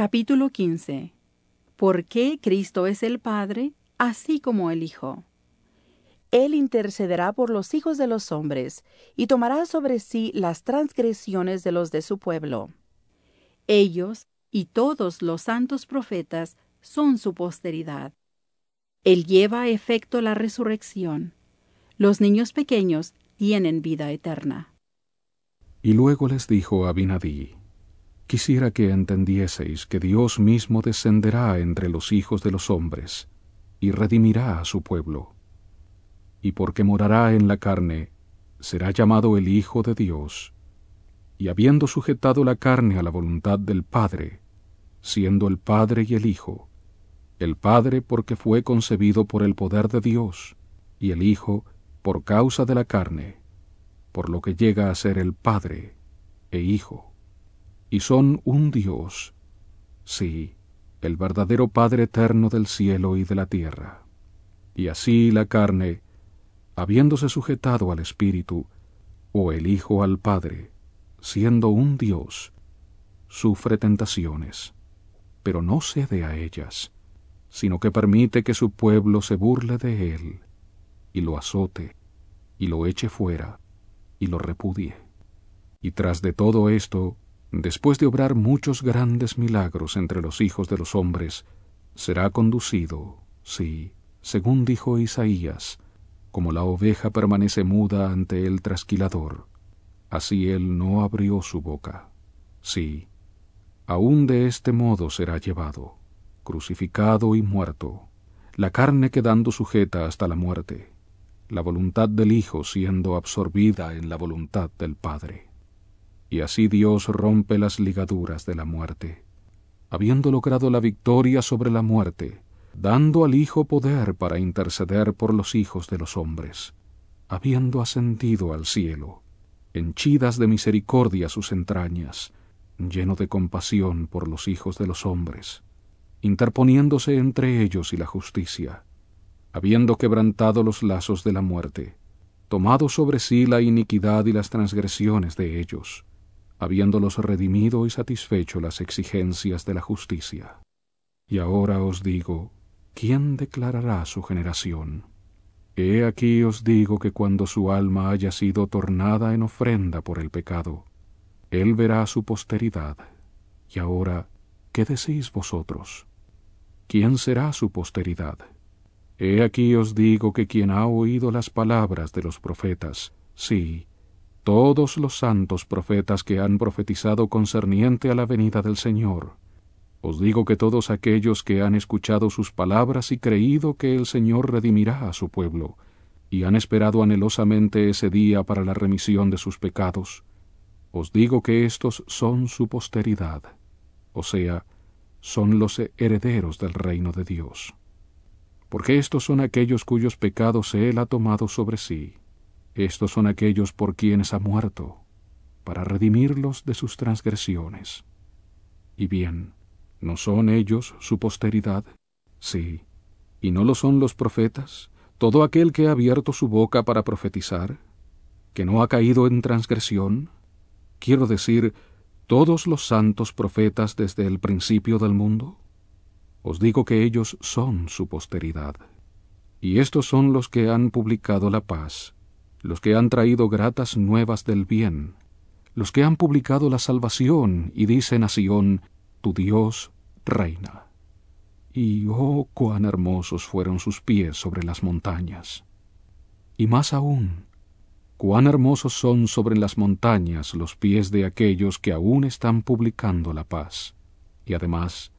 Capítulo 15. ¿Por qué Cristo es el Padre, así como el Hijo? Él intercederá por los hijos de los hombres y tomará sobre sí las transgresiones de los de su pueblo. Ellos y todos los santos profetas son su posteridad. Él lleva a efecto la resurrección. Los niños pequeños tienen vida eterna. Y luego les dijo Abinadí, Quisiera que entendieseis que Dios mismo descenderá entre los hijos de los hombres, y redimirá a su pueblo. Y porque morará en la carne, será llamado el Hijo de Dios. Y habiendo sujetado la carne a la voluntad del Padre, siendo el Padre y el Hijo, el Padre porque fue concebido por el poder de Dios, y el Hijo por causa de la carne, por lo que llega a ser el Padre e Hijo y son un Dios, sí, el verdadero Padre eterno del cielo y de la tierra. Y así la carne, habiéndose sujetado al Espíritu, o el Hijo al Padre, siendo un Dios, sufre tentaciones, pero no cede a ellas, sino que permite que su pueblo se burle de él, y lo azote, y lo eche fuera, y lo repudie. Y tras de todo esto, después de obrar muchos grandes milagros entre los hijos de los hombres, será conducido, sí, según dijo Isaías, como la oveja permanece muda ante el trasquilador, así él no abrió su boca. Sí, aún de este modo será llevado, crucificado y muerto, la carne quedando sujeta hasta la muerte, la voluntad del Hijo siendo absorbida en la voluntad del Padre y así Dios rompe las ligaduras de la muerte, habiendo logrado la victoria sobre la muerte, dando al Hijo poder para interceder por los hijos de los hombres, habiendo ascendido al cielo, henchidas de misericordia sus entrañas, lleno de compasión por los hijos de los hombres, interponiéndose entre ellos y la justicia, habiendo quebrantado los lazos de la muerte, tomado sobre sí la iniquidad y las transgresiones de ellos, habiéndolos redimido y satisfecho las exigencias de la justicia. Y ahora os digo, ¿quién declarará su generación? He aquí os digo que cuando su alma haya sido tornada en ofrenda por el pecado, él verá su posteridad. Y ahora, ¿qué decís vosotros? ¿Quién será su posteridad? He aquí os digo que quien ha oído las palabras de los profetas, sí, todos los santos profetas que han profetizado concerniente a la venida del Señor. Os digo que todos aquellos que han escuchado sus palabras y creído que el Señor redimirá a su pueblo, y han esperado anhelosamente ese día para la remisión de sus pecados, os digo que éstos son su posteridad, o sea, son los herederos del reino de Dios. Porque estos son aquellos cuyos pecados Él ha tomado sobre sí estos son aquellos por quienes ha muerto, para redimirlos de sus transgresiones. Y bien, ¿no son ellos su posteridad? Sí. ¿Y no lo son los profetas, todo aquel que ha abierto su boca para profetizar, que no ha caído en transgresión? Quiero decir, todos los santos profetas desde el principio del mundo. Os digo que ellos son su posteridad. Y estos son los que han publicado la paz, los que han traído gratas nuevas del bien, los que han publicado la salvación y dicen a Sión, tu Dios reina. Y oh, cuán hermosos fueron sus pies sobre las montañas. Y más aún, cuán hermosos son sobre las montañas los pies de aquellos que aún están publicando la paz. Y además,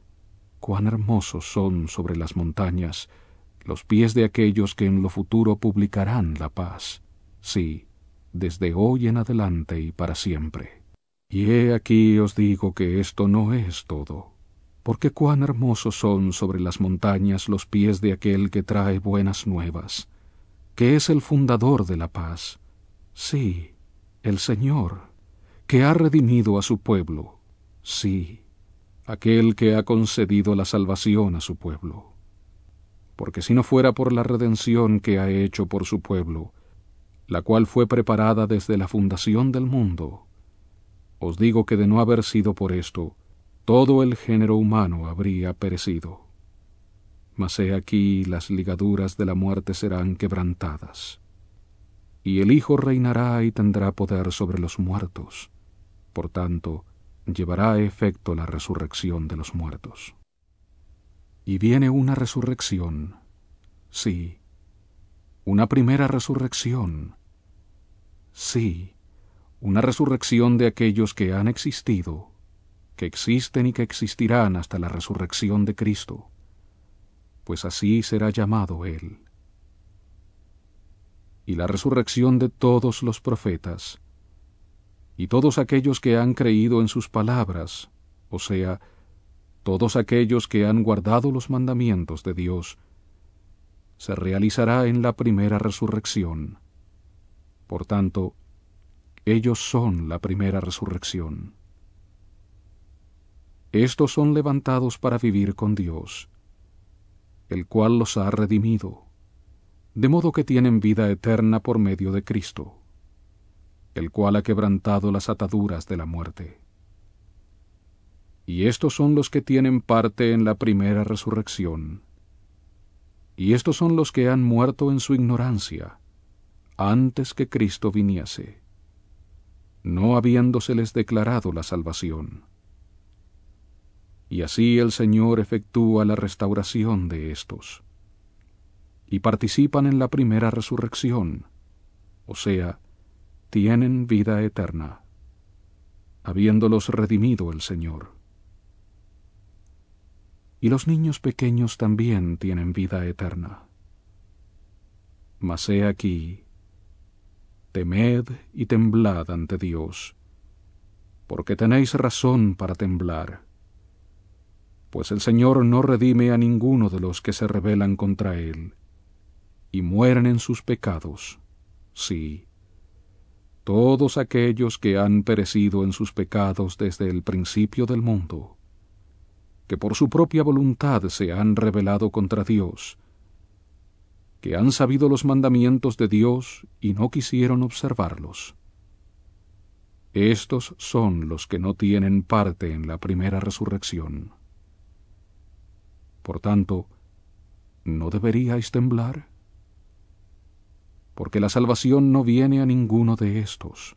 cuán hermosos son sobre las montañas los pies de aquellos que en lo futuro publicarán la paz sí, desde hoy en adelante y para siempre. Y he aquí os digo que esto no es todo, porque cuán hermosos son sobre las montañas los pies de aquel que trae buenas nuevas, que es el fundador de la paz, sí, el Señor, que ha redimido a su pueblo, sí, aquel que ha concedido la salvación a su pueblo. Porque si no fuera por la redención que ha hecho por su pueblo, la cual fue preparada desde la fundación del mundo. Os digo que de no haber sido por esto, todo el género humano habría perecido. Mas he aquí las ligaduras de la muerte serán quebrantadas. Y el Hijo reinará y tendrá poder sobre los muertos. Por tanto, llevará a efecto la resurrección de los muertos. Y viene una resurrección, sí, una primera resurrección, sí, una resurrección de aquellos que han existido, que existen y que existirán hasta la resurrección de Cristo, pues así será llamado Él. Y la resurrección de todos los profetas, y todos aquellos que han creído en sus palabras, o sea, todos aquellos que han guardado los mandamientos de Dios, se realizará en la primera resurrección. Por tanto, ellos son la primera resurrección. Estos son levantados para vivir con Dios, el cual los ha redimido, de modo que tienen vida eterna por medio de Cristo, el cual ha quebrantado las ataduras de la muerte y estos son los que tienen parte en la primera resurrección. Y estos son los que han muerto en su ignorancia, antes que Cristo viniese, no habiéndoseles declarado la salvación. Y así el Señor efectúa la restauración de estos, y participan en la primera resurrección, o sea, tienen vida eterna, habiéndolos redimido el Señor y los niños pequeños también tienen vida eterna. Mas he aquí, temed y temblad ante Dios, porque tenéis razón para temblar, pues el Señor no redime a ninguno de los que se rebelan contra Él, y mueren en sus pecados, sí, todos aquellos que han perecido en sus pecados desde el principio del mundo que por su propia voluntad se han rebelado contra Dios, que han sabido los mandamientos de Dios y no quisieron observarlos. Estos son los que no tienen parte en la primera resurrección. Por tanto, ¿no deberíais temblar? Porque la salvación no viene a ninguno de estos.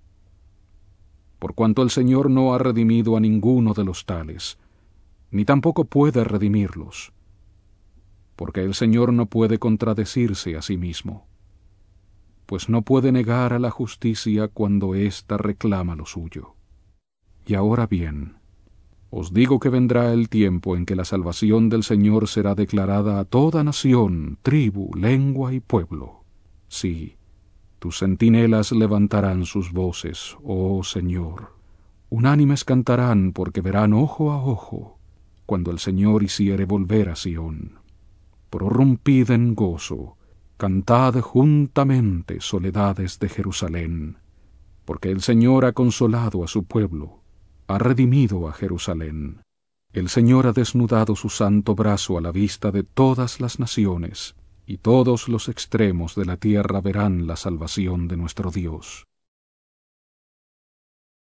Por cuanto el Señor no ha redimido a ninguno de los tales, ni tampoco puede redimirlos, porque el Señor no puede contradecirse a sí mismo, pues no puede negar a la justicia cuando ésta reclama lo suyo. Y ahora bien, os digo que vendrá el tiempo en que la salvación del Señor será declarada a toda nación, tribu, lengua y pueblo. Sí, tus centinelas levantarán sus voces, oh Señor. Unánimes cantarán porque verán ojo a ojo cuando el Señor hiciere volver a Sión. Prorrumpid en gozo, cantad juntamente soledades de Jerusalén, porque el Señor ha consolado a su pueblo, ha redimido a Jerusalén. El Señor ha desnudado su santo brazo a la vista de todas las naciones, y todos los extremos de la tierra verán la salvación de nuestro Dios.